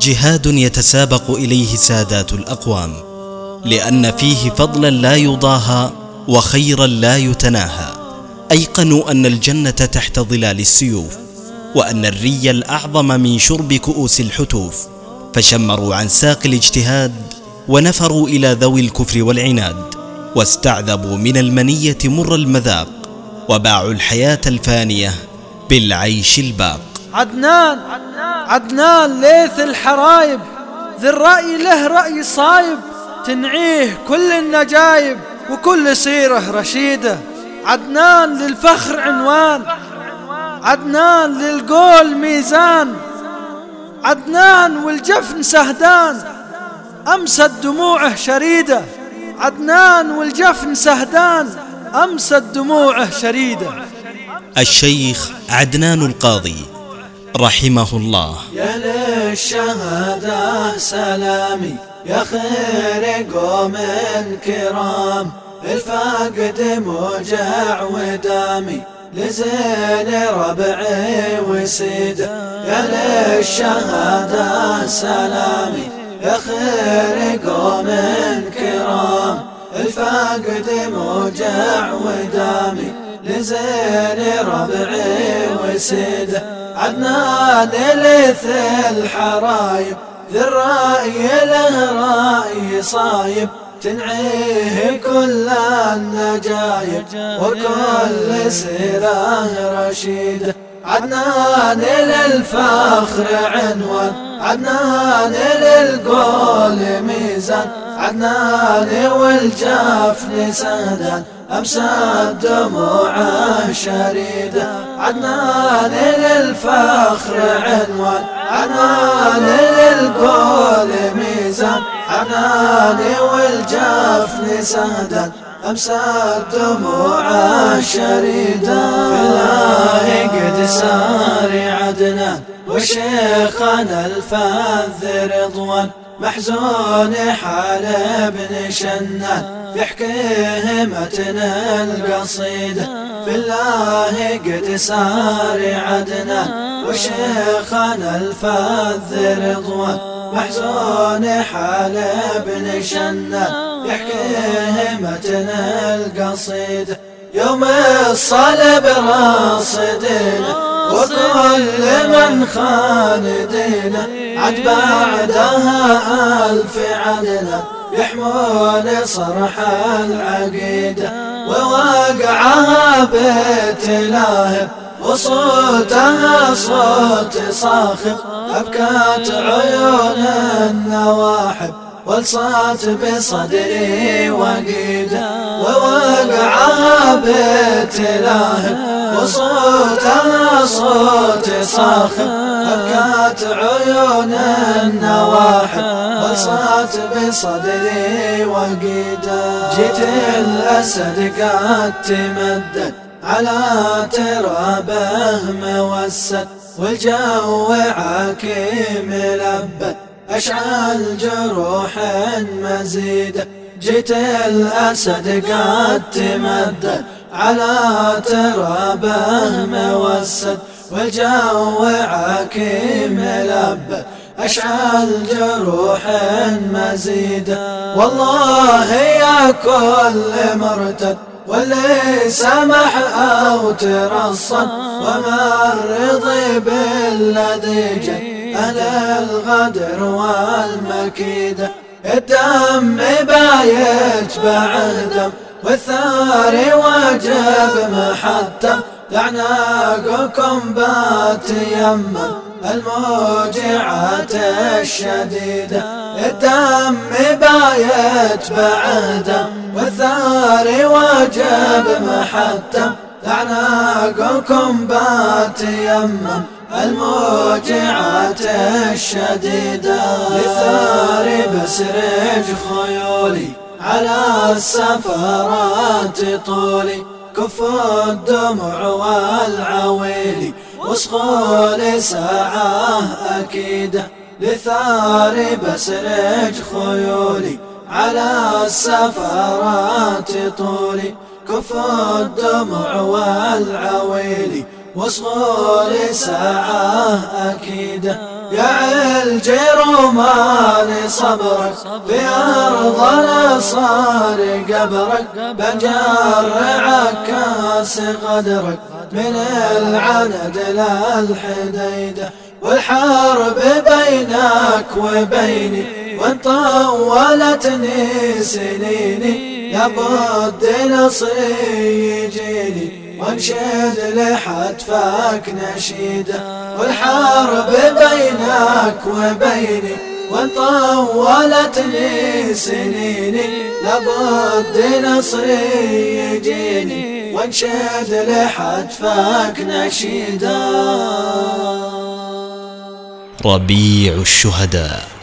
جهاد يتسابق إليه سادات الأقوام لأن فيه فضلا لا يضاهى وخيرا لا يتناهى. أيقنوا أن الجنة تحت ظلال السيوف وأن الري الأعظم من شرب كؤوس الحتوف. فشمروا عن ساق الاجتهاد ونفروا إلى ذوي الكفر والعناد واستعذبوا من المنية مر المذاق وباعوا الحياة الفانية بالعيش الباق. عدنان عدنان ليث الحرايب ذي الرأي له رأي صايب تنعيه كل النجايب وكل سيرة رشيدة. عدنان للفخر عنوان عدنان للقول ميزان. عدنان والجفن سهدان أمست دموعه شريدة. عدنان والجفن سهدان أمست دموعه شريدة. الشيخ عدنان القاضي رحمه الله. يا للشهادة سلامي يا خير قوم كرام. الفاقد موجع ودامي لزين ربعي وسيده يا للشهادة سلامي يا خير قوم كرام. الفاقد موجع ودامي لزين ربعي وسيده عدنان لث الحرايب ذي الرأي له رأي صايب. تنعيه كل النجايب وكل سيره رشيده عدنان للفخر عنوان عدنان للقول ميزان. عدنان والجفن سهدان. أمسى دموعه شريدة عدنان للفخر عنوان. عدنان للقول ميزان. عدنان والجفن سهدان. أمسى دموعه شريدة بالله قد سار عدنان. وشيخنا الفذ رضوان. محزون حال ابن شنان يحكيه متن القصيدة في الله قد سار عدنان وشيخنا الفذ رضوان. محزون حال ابن شنان يحكيه متن القصيدة يوم الصلب راصدنا وكل من خان دينه عد بعدها ألف عدنا يحمون صرح العقيدة. وواقعها بيت لاهب وصوتها صوت صاخب. أبكت عيون النواحب. والصات بصدري وقيدة ووقعها بيت لاهب وصوتها صوت صاخب أبكت عيون النواحب والصات بصدري وقيدة جيت الأسد قد تمدد. على ترابه موسد. والجو عاكي ملبد أشعل جروح مزيدة جيت الأسد قد تمدد على ترابه موسد والجو عاكي ملبد أشعل جروح مزيدة والله يا كل مرتد. واللي سمح أو ترصد. وما الرضي بالذي جاء أهل الغدر والمكيدة الدم بايت بعدم والثار واجب محتم. لعناقكم بات يمم الموجعات الشديدة. الدم بايت بعدم والثار واجب محتم. لعناقكم بات يمم الموجعات الشديدة للثار بسرج خيولي على السفرات طولي كف الدمع والعويلي وصغول ساعة أكيدة لثار بسرج خيولي على السفرات طولي كف الدمع والعويلي وصغوري ساعة أكيدة يا علجي روماني صبرك في أرضنا صار قبرك بجرع كاس قدرك. من العند للحديدة والحرب بينك وبيني وإن طولتني سنيني لابد نصري يجيني وانشد لحتفك نشيده والحرب بينك وبيني وإن طولتني سنيني لابد نصري يجيني. وانشد لحتفك نشيده ربيع الشهداء.